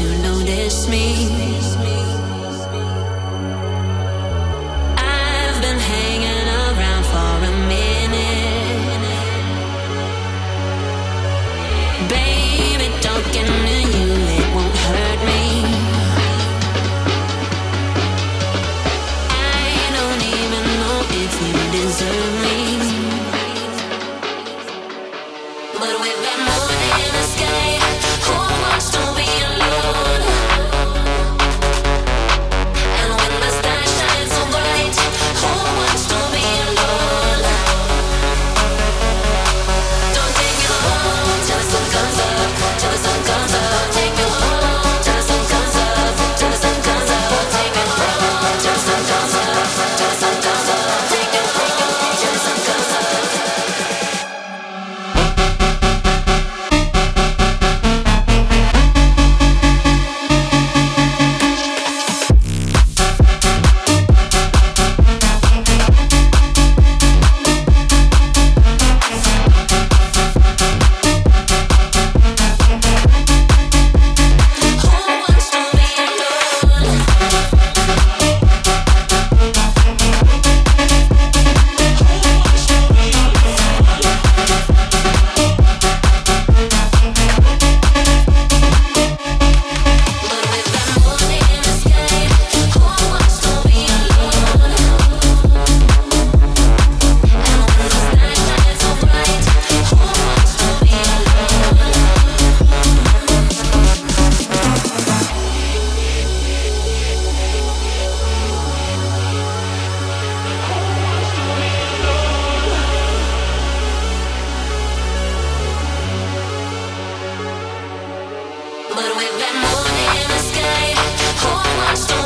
you know But with that moon in the sky, who wants to